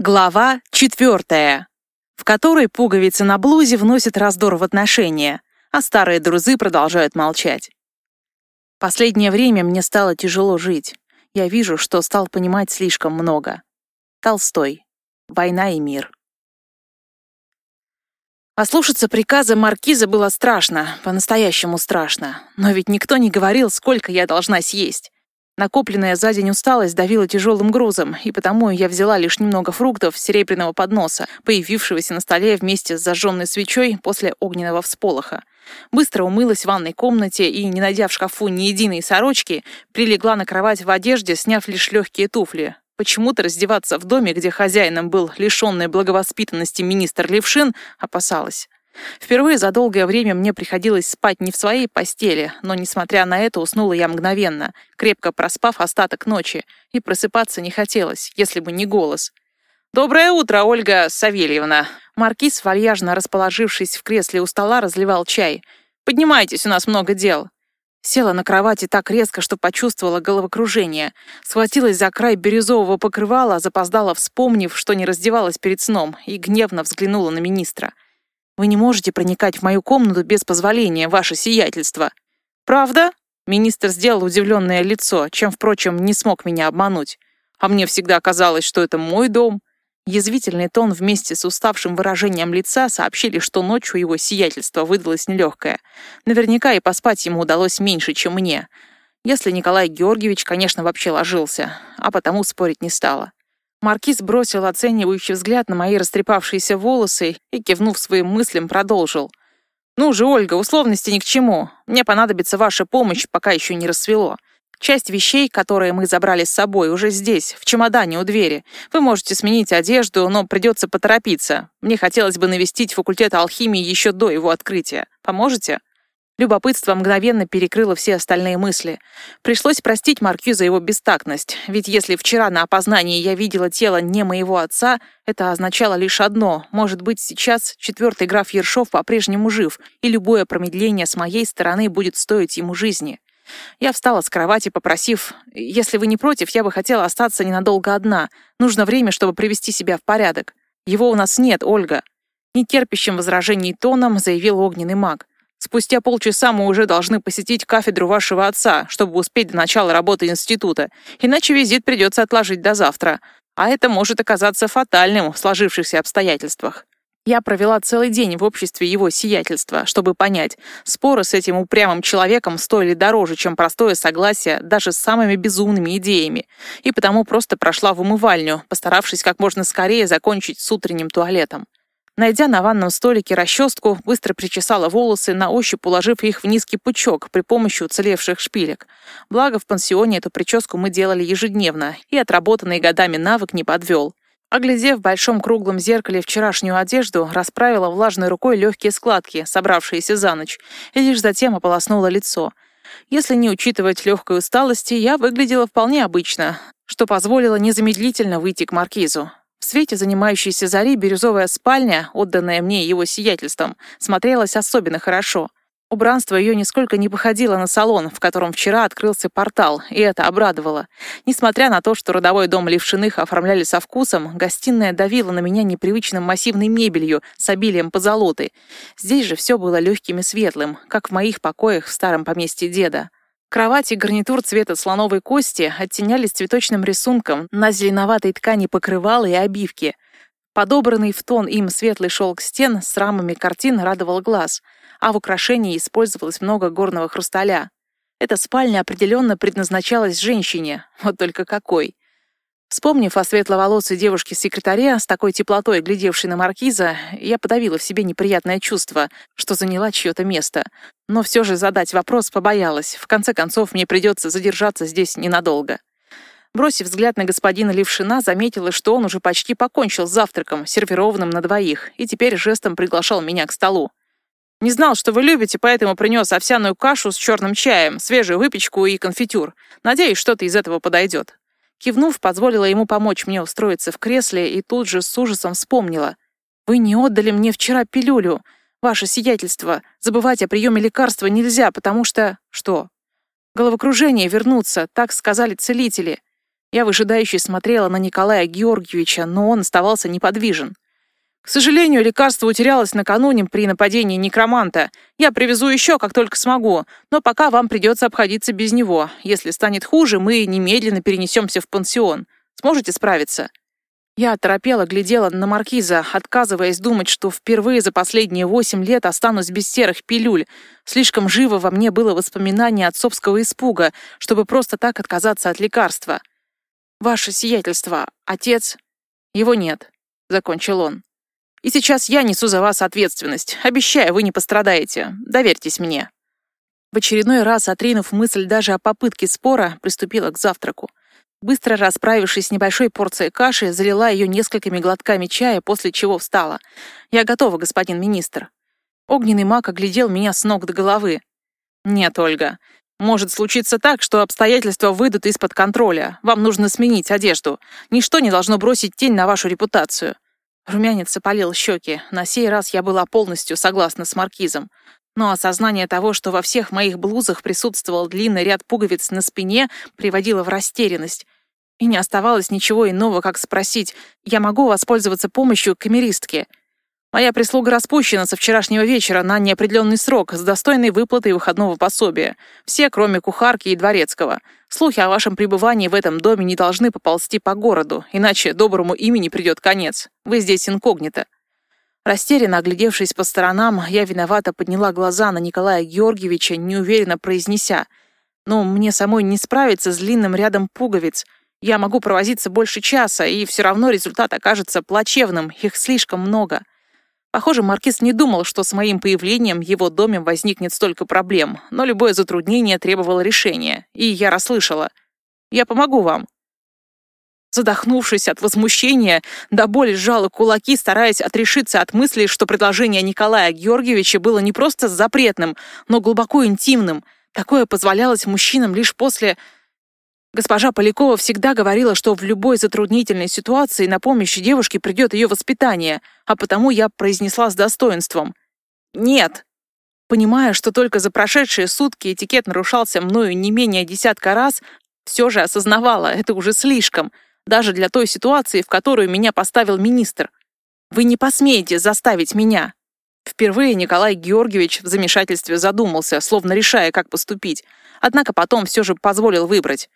Глава четвертая, в которой пуговицы на блузе вносят раздор в отношения, а старые друзы продолжают молчать. Последнее время мне стало тяжело жить. Я вижу, что стал понимать слишком много. Толстой. Война и мир. Ослушаться приказа маркиза было страшно, по-настоящему страшно. Но ведь никто не говорил, сколько я должна съесть. Накопленная за день усталость давила тяжелым грузом, и потому я взяла лишь немного фруктов серебряного подноса, появившегося на столе вместе с зажженной свечой после огненного всполоха. Быстро умылась в ванной комнате и, не найдя в шкафу ни единой сорочки, прилегла на кровать в одежде, сняв лишь легкие туфли. Почему-то раздеваться в доме, где хозяином был лишенный благовоспитанности министр Левшин, опасалась. Впервые за долгое время мне приходилось спать не в своей постели, но, несмотря на это, уснула я мгновенно, крепко проспав остаток ночи, и просыпаться не хотелось, если бы не голос. «Доброе утро, Ольга Савельевна!» Маркиз, вальяжно расположившись в кресле у стола, разливал чай. «Поднимайтесь, у нас много дел!» Села на кровати так резко, что почувствовала головокружение. Схватилась за край бирюзового покрывала, запоздала, вспомнив, что не раздевалась перед сном, и гневно взглянула на министра. Вы не можете проникать в мою комнату без позволения, ваше сиятельство. Правда? Министр сделал удивленное лицо, чем, впрочем, не смог меня обмануть. А мне всегда казалось, что это мой дом. Язвительный тон вместе с уставшим выражением лица сообщили, что ночью его сиятельство выдалось нелегкое. Наверняка и поспать ему удалось меньше, чем мне. Если Николай Георгиевич, конечно, вообще ложился, а потому спорить не стала. Маркиз бросил оценивающий взгляд на мои растрепавшиеся волосы и, кивнув своим мыслям, продолжил. «Ну же, Ольга, условности ни к чему. Мне понадобится ваша помощь, пока еще не рассвело. Часть вещей, которые мы забрали с собой, уже здесь, в чемодане у двери. Вы можете сменить одежду, но придется поторопиться. Мне хотелось бы навестить факультет алхимии еще до его открытия. Поможете?» Любопытство мгновенно перекрыло все остальные мысли. Пришлось простить Маркью за его бестактность, ведь если вчера на опознании я видела тело не моего отца, это означало лишь одно. Может быть, сейчас четвертый граф Ершов по-прежнему жив, и любое промедление с моей стороны будет стоить ему жизни. Я встала с кровати, попросив, «Если вы не против, я бы хотела остаться ненадолго одна. Нужно время, чтобы привести себя в порядок. Его у нас нет, Ольга». Нетерпящим возражений тоном заявил огненный маг. Спустя полчаса мы уже должны посетить кафедру вашего отца, чтобы успеть до начала работы института, иначе визит придется отложить до завтра. А это может оказаться фатальным в сложившихся обстоятельствах. Я провела целый день в обществе его сиятельства, чтобы понять, споры с этим упрямым человеком стоили дороже, чем простое согласие даже с самыми безумными идеями, и потому просто прошла в умывальню, постаравшись как можно скорее закончить с утренним туалетом. Найдя на ванном столике расческу, быстро причесала волосы, на ощупь уложив их в низкий пучок при помощи уцелевших шпилек. Благо, в пансионе эту прическу мы делали ежедневно, и отработанный годами навык не подвел. Оглядев в большом круглом зеркале вчерашнюю одежду, расправила влажной рукой легкие складки, собравшиеся за ночь, и лишь затем ополоснула лицо. Если не учитывать легкой усталости, я выглядела вполне обычно, что позволило незамедлительно выйти к маркизу. В свете занимающейся зари бирюзовая спальня, отданная мне его сиятельством, смотрелась особенно хорошо. Убранство ее нисколько не походило на салон, в котором вчера открылся портал, и это обрадовало. Несмотря на то, что родовой дом Левшиных оформляли со вкусом, гостиная давила на меня непривычным массивной мебелью с обилием позолоты. Здесь же все было легким и светлым, как в моих покоях в старом поместье деда. Кровать и гарнитур цвета слоновой кости оттенялись цветочным рисунком на зеленоватой ткани покрывала и обивки. Подобранный в тон им светлый шелк стен с рамами картин радовал глаз, а в украшении использовалось много горного хрусталя. Эта спальня определенно предназначалась женщине, вот только какой. Вспомнив о светловолосой девушке-секретаре, с такой теплотой глядевшей на маркиза, я подавила в себе неприятное чувство, что заняла чье-то место. Но все же задать вопрос побоялась. В конце концов, мне придется задержаться здесь ненадолго. Бросив взгляд на господина Левшина, заметила, что он уже почти покончил с завтраком, сервированным на двоих, и теперь жестом приглашал меня к столу. «Не знал, что вы любите, поэтому принес овсяную кашу с черным чаем, свежую выпечку и конфитюр. Надеюсь, что-то из этого подойдет». Кивнув, позволила ему помочь мне устроиться в кресле и тут же с ужасом вспомнила. «Вы не отдали мне вчера пилюлю. Ваше сиятельство. Забывать о приеме лекарства нельзя, потому что...» «Что?» «Головокружение вернуться, так сказали целители. Я выжидающе смотрела на Николая Георгиевича, но он оставался неподвижен. К сожалению, лекарство утерялось накануне при нападении некроманта. Я привезу еще, как только смогу, но пока вам придется обходиться без него. Если станет хуже, мы немедленно перенесемся в пансион. Сможете справиться?» Я оторопела, глядела на маркиза, отказываясь думать, что впервые за последние восемь лет останусь без серых пилюль. Слишком живо во мне было воспоминание отцовского испуга, чтобы просто так отказаться от лекарства. «Ваше сиятельство, отец...» «Его нет», — закончил он. «И сейчас я несу за вас ответственность. Обещаю, вы не пострадаете. Доверьтесь мне». В очередной раз, отринув мысль даже о попытке спора, приступила к завтраку. Быстро расправившись с небольшой порцией каши, залила ее несколькими глотками чая, после чего встала. «Я готова, господин министр». Огненный маг оглядел меня с ног до головы. «Нет, Ольга. Может случиться так, что обстоятельства выйдут из-под контроля. Вам нужно сменить одежду. Ничто не должно бросить тень на вашу репутацию». Румянец опалил щеки. На сей раз я была полностью согласна с маркизом. Но осознание того, что во всех моих блузах присутствовал длинный ряд пуговиц на спине, приводило в растерянность. И не оставалось ничего иного, как спросить, «Я могу воспользоваться помощью камеристки?» Моя прислуга распущена со вчерашнего вечера на неопределенный срок с достойной выплатой выходного пособия. Все, кроме кухарки и дворецкого. Слухи о вашем пребывании в этом доме не должны поползти по городу, иначе доброму имени придет конец. Вы здесь инкогнито. Растерянно оглядевшись по сторонам, я виновато подняла глаза на Николая Георгиевича, неуверенно произнеся. «Ну, мне самой не справиться с длинным рядом пуговиц. Я могу провозиться больше часа, и все равно результат окажется плачевным, их слишком много». Похоже, Маркиз не думал, что с моим появлением в его доме возникнет столько проблем, но любое затруднение требовало решения, и я расслышала. «Я помогу вам». Задохнувшись от возмущения, до боли сжала кулаки, стараясь отрешиться от мысли, что предложение Николая Георгиевича было не просто запретным, но глубоко интимным. Такое позволялось мужчинам лишь после... Госпожа Полякова всегда говорила, что в любой затруднительной ситуации на помощь девушке придет ее воспитание, а потому я произнесла с достоинством. «Нет!» Понимая, что только за прошедшие сутки этикет нарушался мною не менее десятка раз, все же осознавала, это уже слишком — даже для той ситуации, в которую меня поставил министр. Вы не посмеете заставить меня. Впервые Николай Георгиевич в замешательстве задумался, словно решая, как поступить. Однако потом все же позволил выбрать.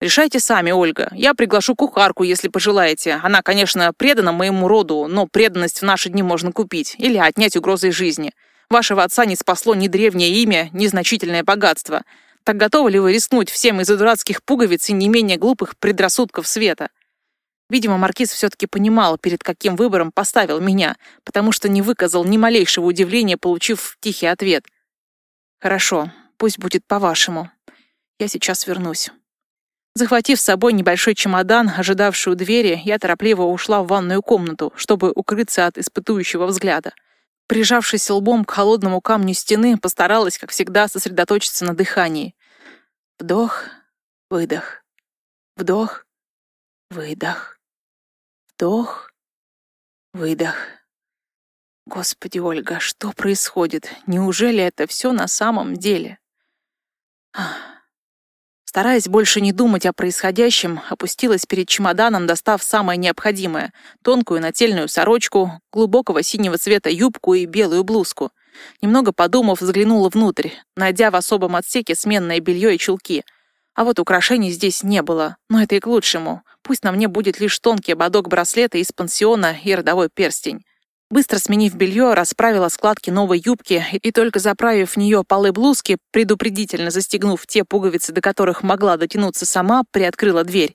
«Решайте сами, Ольга. Я приглашу кухарку, если пожелаете. Она, конечно, предана моему роду, но преданность в наши дни можно купить или отнять угрозой жизни. Вашего отца не спасло ни древнее имя, ни значительное богатство. Так готовы ли вы рискнуть всем из-за дурацких пуговиц и не менее глупых предрассудков света? Видимо, Маркиз все-таки понимал, перед каким выбором поставил меня, потому что не выказал ни малейшего удивления, получив тихий ответ. «Хорошо, пусть будет по-вашему. Я сейчас вернусь». Захватив с собой небольшой чемодан, ожидавший у двери, я торопливо ушла в ванную комнату, чтобы укрыться от испытующего взгляда. Прижавшись лбом к холодному камню стены, постаралась, как всегда, сосредоточиться на дыхании. Вдох, выдох. Вдох, выдох. Вдох, выдох. Господи, Ольга, что происходит? Неужели это все на самом деле? Ах. Стараясь больше не думать о происходящем, опустилась перед чемоданом, достав самое необходимое — тонкую нательную сорочку, глубокого синего цвета юбку и белую блузку. Немного подумав, заглянула внутрь, найдя в особом отсеке сменное белье и чулки. А вот украшений здесь не было, но это и к лучшему. Пусть на мне будет лишь тонкий ободок браслета из пансиона и родовой перстень. Быстро сменив белье, расправила складки новой юбки и только заправив в нее полы блузки, предупредительно застегнув те пуговицы, до которых могла дотянуться сама, приоткрыла дверь.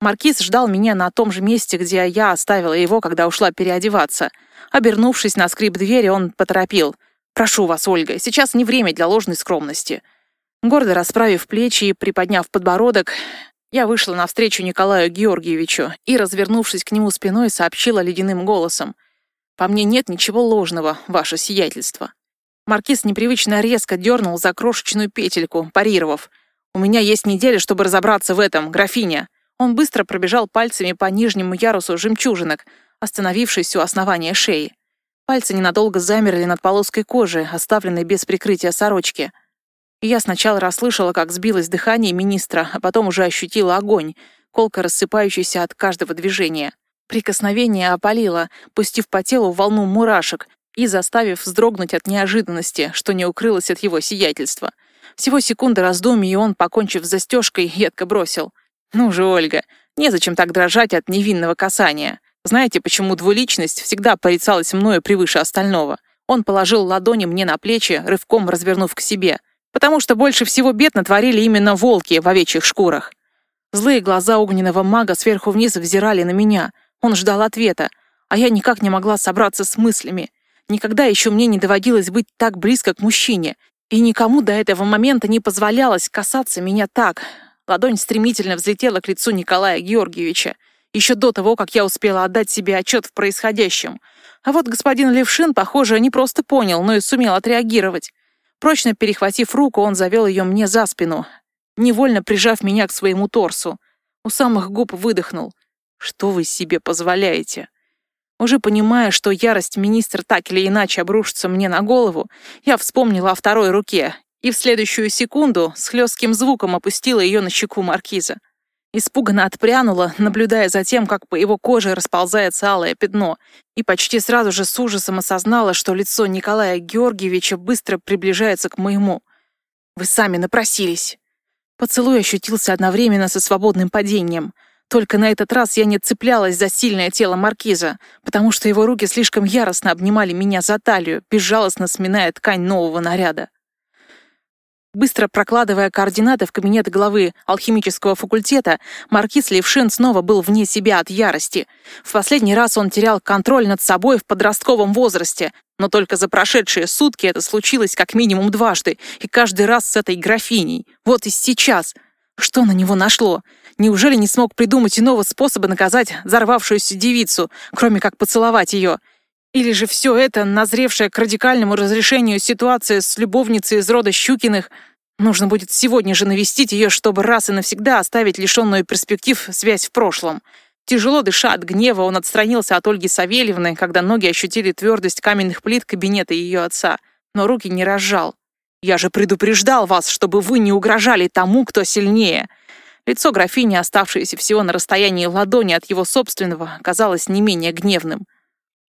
Маркиз ждал меня на том же месте, где я оставила его, когда ушла переодеваться. Обернувшись на скрип двери, он поторопил. «Прошу вас, Ольга, сейчас не время для ложной скромности». Гордо расправив плечи и приподняв подбородок, я вышла навстречу Николаю Георгиевичу и, развернувшись к нему спиной, сообщила ледяным голосом. По мне нет ничего ложного, ваше сиятельство». Маркиз непривычно резко дернул за крошечную петельку, парировав. «У меня есть неделя, чтобы разобраться в этом, графиня». Он быстро пробежал пальцами по нижнему ярусу жемчужинок, остановившись у основания шеи. Пальцы ненадолго замерли над полоской кожи, оставленной без прикрытия сорочки. Я сначала расслышала, как сбилось дыхание министра, а потом уже ощутила огонь. колко рассыпающийся от каждого движения. Прикосновение опалило, пустив по телу волну мурашек и заставив вздрогнуть от неожиданности, что не укрылось от его сиятельства. Всего секунды раздумий, и он, покончив с застежкой, едко бросил. «Ну же, Ольга, незачем так дрожать от невинного касания. Знаете, почему двуличность всегда порицалась мною превыше остального? Он положил ладони мне на плечи, рывком развернув к себе. Потому что больше всего бед натворили именно волки в овечьих шкурах. Злые глаза огненного мага сверху вниз взирали на меня. Он ждал ответа, а я никак не могла собраться с мыслями. Никогда еще мне не доводилось быть так близко к мужчине, и никому до этого момента не позволялось касаться меня так. Ладонь стремительно взлетела к лицу Николая Георгиевича, еще до того, как я успела отдать себе отчет в происходящем — а вот господин Левшин, похоже, не просто понял, но и сумел отреагировать. Прочно перехватив руку, он завел ее мне за спину, невольно прижав меня к своему торсу. У самых губ выдохнул. «Что вы себе позволяете?» Уже понимая, что ярость министра так или иначе обрушится мне на голову, я вспомнила о второй руке и в следующую секунду с хлестким звуком опустила ее на щеку маркиза. Испуганно отпрянула, наблюдая за тем, как по его коже расползается алое пятно, и почти сразу же с ужасом осознала, что лицо Николая Георгиевича быстро приближается к моему. «Вы сами напросились!» Поцелуй ощутился одновременно со свободным падением. Только на этот раз я не цеплялась за сильное тело маркиза, потому что его руки слишком яростно обнимали меня за талию, безжалостно сминая ткань нового наряда. Быстро прокладывая координаты в кабинет главы алхимического факультета, маркиз Левшин снова был вне себя от ярости. В последний раз он терял контроль над собой в подростковом возрасте, но только за прошедшие сутки это случилось как минимум дважды, и каждый раз с этой графиней. Вот и сейчас. Что на него нашло? Неужели не смог придумать иного способа наказать взорвавшуюся девицу, кроме как поцеловать ее? Или же все это, назревшее к радикальному разрешению ситуации с любовницей из рода Щукиных, нужно будет сегодня же навестить ее, чтобы раз и навсегда оставить лишенную перспектив связь в прошлом. Тяжело дыша от гнева, он отстранился от Ольги Савельевны, когда ноги ощутили твердость каменных плит кабинета ее отца, но руки не разжал. «Я же предупреждал вас, чтобы вы не угрожали тому, кто сильнее!» Лицо графини, оставшееся всего на расстоянии ладони от его собственного, казалось не менее гневным.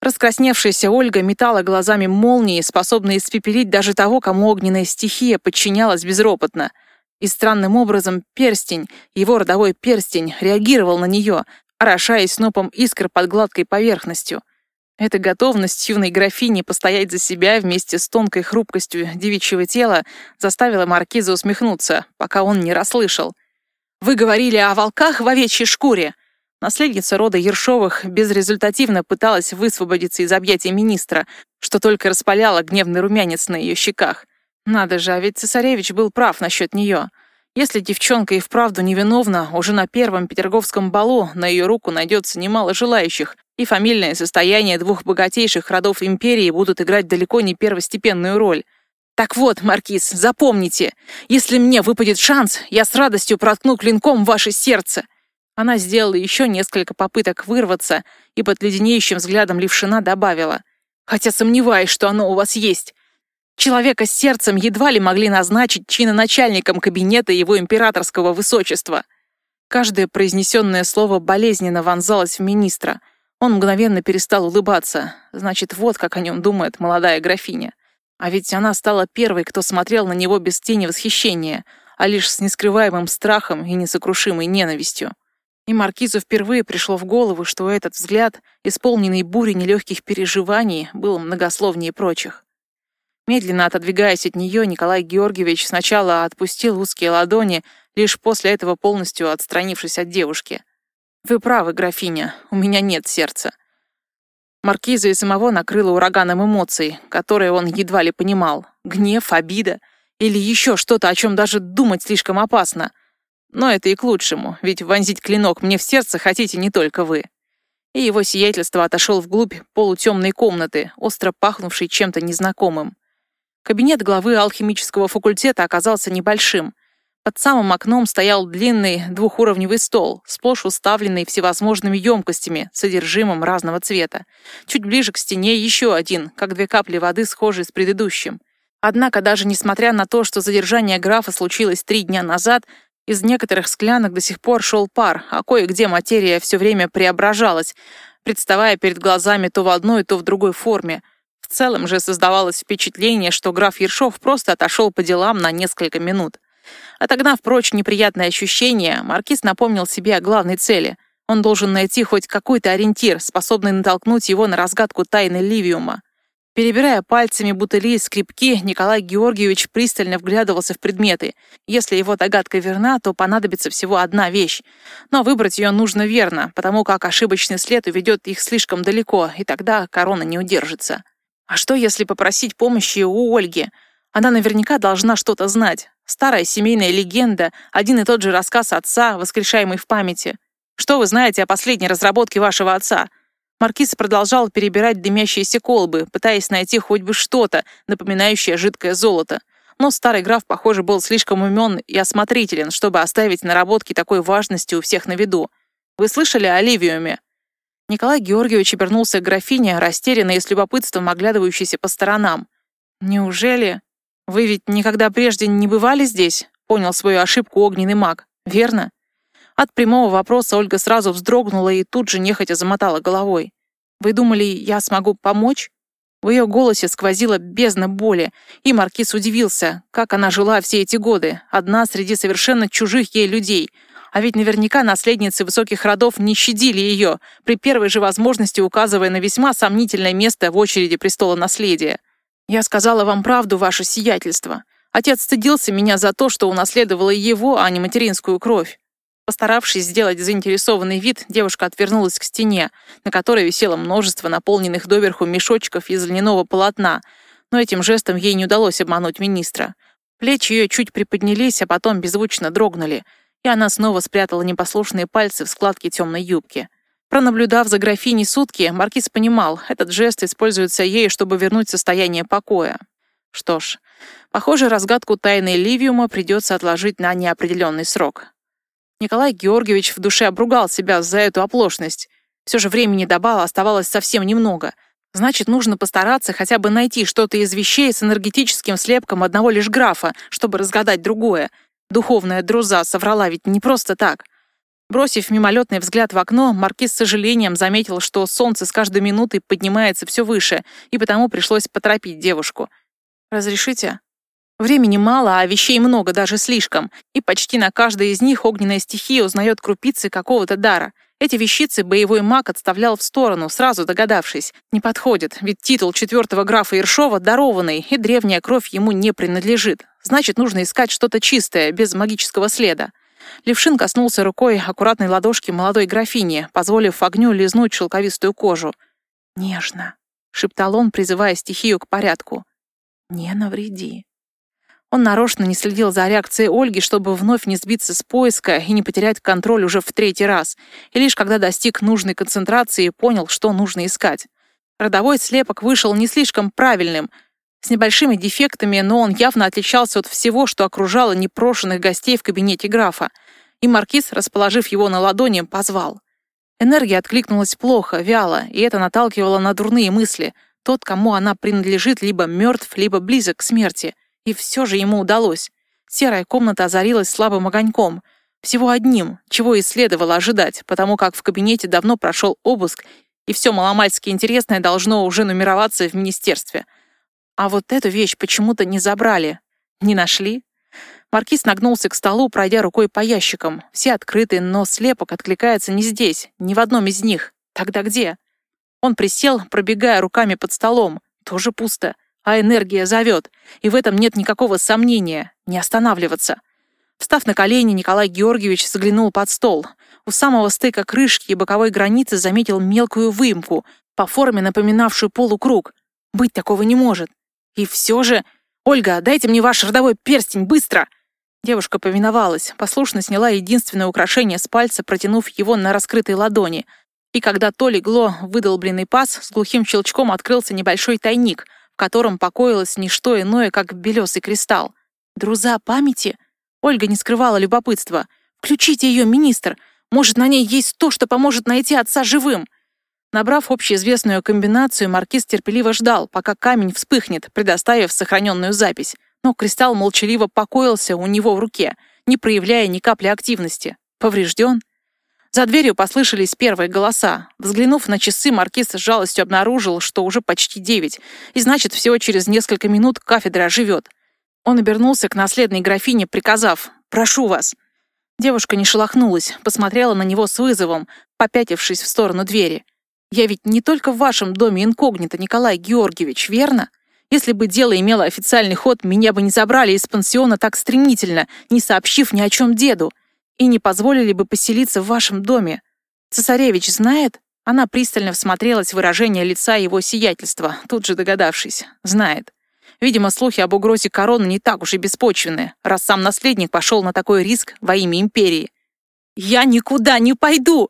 Раскрасневшаяся Ольга метала глазами молнии, способные испепелить даже того, кому огненная стихия подчинялась безропотно. И странным образом перстень, его родовой перстень, реагировал на нее, орошаясь снопом искр под гладкой поверхностью. Эта готовность юной графини постоять за себя вместе с тонкой хрупкостью девичьего тела заставила маркиза усмехнуться, пока он не расслышал. «Вы говорили о волках в овечьей шкуре!» Наследница рода Ершовых безрезультативно пыталась высвободиться из объятий министра, что только распаляло гневный румянец на ее щеках. Надо же, а ведь цесаревич был прав насчет нее. Если девчонка и вправду невиновна, уже на первом петерговском балу на ее руку найдется немало желающих, и фамильное состояние двух богатейших родов империи будут играть далеко не первостепенную роль. Так вот, Маркиз, запомните, если мне выпадет шанс, я с радостью проткну клинком ваше сердце. Она сделала еще несколько попыток вырваться и под леденеющим взглядом Левшина добавила. «Хотя сомневаюсь, что оно у вас есть. Человека с сердцем едва ли могли назначить чиноначальником кабинета его императорского высочества». Каждое произнесенное слово болезненно вонзалось в министра. Он мгновенно перестал улыбаться. Значит, вот как о нем думает молодая графиня. А ведь она стала первой, кто смотрел на него без тени восхищения, а лишь с нескрываемым страхом и несокрушимой ненавистью. И Маркизу впервые пришло в голову, что этот взгляд, исполненный бурей нелегких переживаний, был многословнее прочих. Медленно отодвигаясь от нее, Николай Георгиевич сначала отпустил узкие ладони, лишь после этого полностью отстранившись от девушки. «Вы правы, графиня, у меня нет сердца». Маркиза и самого накрыло ураганом эмоций, которые он едва ли понимал. Гнев, обида или еще что-то, о чем даже думать слишком опасно. Но это и к лучшему, ведь вонзить клинок мне в сердце хотите не только вы. И его сиятельство отошел вглубь полутемной комнаты, остро пахнувшей чем-то незнакомым. Кабинет главы алхимического факультета оказался небольшим. Под самым окном стоял длинный двухуровневый стол, сплошь уставленный всевозможными емкостями, содержимым разного цвета. Чуть ближе к стене еще один, как две капли воды, схожие с предыдущим. Однако даже несмотря на то, что задержание графа случилось три дня назад, Из некоторых склянок до сих пор шел пар, а кое-где материя все время преображалась, представая перед глазами то в одной, то в другой форме. В целом же создавалось впечатление, что граф Ершов просто отошел по делам на несколько минут. Отогнав прочь неприятное ощущение, Маркиз напомнил себе о главной цели. Он должен найти хоть какой-то ориентир, способный натолкнуть его на разгадку тайны Ливиума. Перебирая пальцами бутыли и скрипки, Николай Георгиевич пристально вглядывался в предметы. Если его догадка верна, то понадобится всего одна вещь. Но выбрать ее нужно верно, потому как ошибочный след уведет их слишком далеко, и тогда корона не удержится. А что, если попросить помощи у Ольги? Она наверняка должна что-то знать. Старая семейная легенда, один и тот же рассказ отца, воскрешаемый в памяти. Что вы знаете о последней разработке вашего отца? Маркиз продолжал перебирать дымящиеся колбы, пытаясь найти хоть бы что-то, напоминающее жидкое золото. Но старый граф, похоже, был слишком умен и осмотрителен, чтобы оставить наработки такой важности у всех на виду. Вы слышали о Ливиуме? Николай Георгиевич обернулся к графине, растерянно и с любопытством оглядывающейся по сторонам. «Неужели? Вы ведь никогда прежде не бывали здесь?» — понял свою ошибку огненный маг. «Верно?» От прямого вопроса Ольга сразу вздрогнула и тут же нехотя замотала головой. «Вы думали, я смогу помочь?» В ее голосе сквозила бездна боли, и Маркиз удивился, как она жила все эти годы, одна среди совершенно чужих ей людей. А ведь наверняка наследницы высоких родов не щадили ее, при первой же возможности указывая на весьма сомнительное место в очереди престола наследия. «Я сказала вам правду, ваше сиятельство. Отец стыдился меня за то, что унаследовала его, а не материнскую кровь. Постаравшись сделать заинтересованный вид, девушка отвернулась к стене, на которой висело множество наполненных доверху мешочков из льняного полотна, но этим жестом ей не удалось обмануть министра. Плечи ее чуть приподнялись, а потом беззвучно дрогнули, и она снова спрятала непослушные пальцы в складке темной юбки. Пронаблюдав за графиней сутки, Маркиз понимал, этот жест используется ею, чтобы вернуть состояние покоя. Что ж, похоже, разгадку тайны Ливиума придется отложить на неопределенный срок. Николай Георгиевич в душе обругал себя за эту оплошность. Все же времени до бала оставалось совсем немного. Значит, нужно постараться хотя бы найти что-то из вещей с энергетическим слепком одного лишь графа, чтобы разгадать другое. Духовная друза соврала ведь не просто так. Бросив мимолетный взгляд в окно, Маркиз с сожалением заметил, что солнце с каждой минутой поднимается все выше, и потому пришлось поторопить девушку. «Разрешите?» Времени мало, а вещей много, даже слишком. И почти на каждой из них огненная стихия узнает крупицы какого-то дара. Эти вещицы боевой маг отставлял в сторону, сразу догадавшись. Не подходит, ведь титул четвертого графа Иршова дарованный, и древняя кровь ему не принадлежит. Значит, нужно искать что-то чистое, без магического следа. Левшин коснулся рукой аккуратной ладошки молодой графини, позволив огню лизнуть шелковистую кожу. «Нежно», — шептал он, призывая стихию к порядку. «Не навреди». Он нарочно не следил за реакцией Ольги, чтобы вновь не сбиться с поиска и не потерять контроль уже в третий раз. И лишь когда достиг нужной концентрации, понял, что нужно искать. Родовой слепок вышел не слишком правильным, с небольшими дефектами, но он явно отличался от всего, что окружало непрошенных гостей в кабинете графа. И маркиз, расположив его на ладони, позвал. Энергия откликнулась плохо, вяло, и это наталкивало на дурные мысли. Тот, кому она принадлежит, либо мертв, либо близок к смерти — и все же ему удалось. Серая комната озарилась слабым огоньком. Всего одним, чего и следовало ожидать, потому как в кабинете давно прошел обыск, и все маломальски интересное должно уже нумероваться в министерстве. А вот эту вещь почему-то не забрали. Не нашли? Маркиз нагнулся к столу, пройдя рукой по ящикам. Все открыты, но слепок откликается не здесь, ни в одном из них. Тогда где? Он присел, пробегая руками под столом. Тоже пусто а энергия зовет, и в этом нет никакого сомнения, не останавливаться. Встав на колени, Николай Георгиевич заглянул под стол. У самого стыка крышки и боковой границы заметил мелкую выемку, по форме напоминавшую полукруг. Быть такого не может. И все же... «Ольга, дайте мне ваш родовой перстень, быстро!» Девушка повиновалась, послушно сняла единственное украшение с пальца, протянув его на раскрытой ладони. И когда то легло выдолбленный паз, с глухим щелчком открылся небольшой тайник — котором покоилось не что иное, как белесый кристалл. Друза памяти? Ольга не скрывала любопытства. «Включите ее, министр! Может, на ней есть то, что поможет найти отца живым!» Набрав общеизвестную комбинацию, маркиз терпеливо ждал, пока камень вспыхнет, предоставив сохраненную запись. Но кристалл молчаливо покоился у него в руке. не проявляя ни капли активности. Поврежден? За дверью послышались первые голоса. Взглянув на часы, маркиз с жалостью обнаружил, что уже почти девять, и значит, всего через несколько минут кафедра оживет. Он обернулся к наследной графине, приказав «Прошу вас». Девушка не шелохнулась, посмотрела на него с вызовом, попятившись в сторону двери. «Я ведь не только в вашем доме инкогнито, Николай Георгиевич, верно? Если бы дело имело официальный ход, меня бы не забрали из пансиона так стремительно, не сообщив ни о чем деду и не позволили бы поселиться в вашем доме. Цесаревич знает?» Она пристально всмотрелась в выражение лица его сиятельства, тут же догадавшись. «Знает. Видимо, слухи об угрозе короны не так уж и беспочвенны, раз сам наследник пошел на такой риск во имя империи. «Я никуда не пойду!»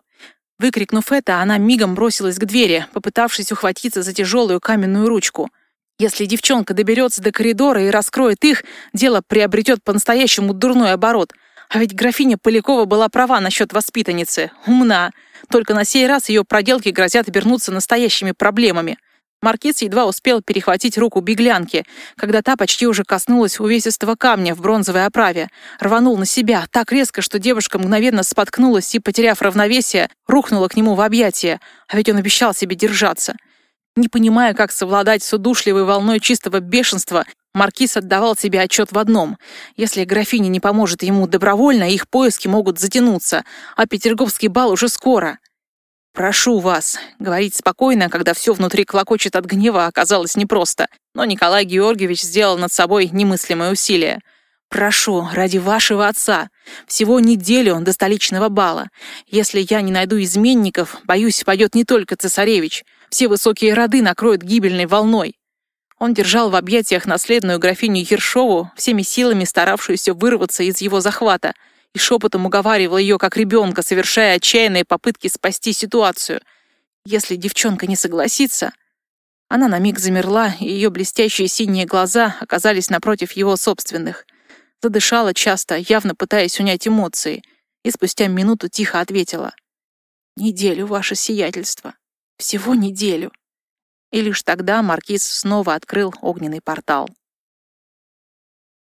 Выкрикнув это, она мигом бросилась к двери, попытавшись ухватиться за тяжелую каменную ручку. Если девчонка доберется до коридора и раскроет их, дело приобретет по-настоящему дурной оборот — а ведь графиня Полякова была права насчет воспитанницы. Умна. Только на сей раз ее проделки грозят обернуться настоящими проблемами. Маркиз едва успел перехватить руку беглянки, когда та почти уже коснулась увесистого камня в бронзовой оправе. Рванул на себя так резко, что девушка мгновенно споткнулась и, потеряв равновесие, рухнула к нему в объятия, а ведь он обещал себе держаться. Не понимая, как совладать с удушливой волной чистого бешенства, Маркиз отдавал себе отчет в одном. Если графиня не поможет ему добровольно, их поиски могут затянуться, а Петерговский бал уже скоро. «Прошу вас», — говорить спокойно, когда все внутри клокочет от гнева, оказалось непросто, но Николай Георгиевич сделал над собой немыслимое усилие. «Прошу, ради вашего отца. Всего неделю до столичного бала. Если я не найду изменников, боюсь, пойдет не только цесаревич. Все высокие роды накроют гибельной волной. Он держал в объятиях наследную графиню Ершову, всеми силами старавшуюся вырваться из его захвата, и шепотом уговаривал ее, как ребенка, совершая отчаянные попытки спасти ситуацию. Если девчонка не согласится... Она на миг замерла, и ее блестящие синие глаза оказались напротив его собственных. Задышала часто, явно пытаясь унять эмоции, и спустя минуту тихо ответила. «Неделю, ваше сиятельство. Всего неделю». И лишь тогда маркиз снова открыл огненный портал.